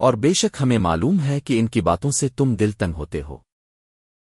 اور بے شک ہمیں معلوم ہے کہ ان کی باتوں سے تم دل تنگ ہوتے ہو۔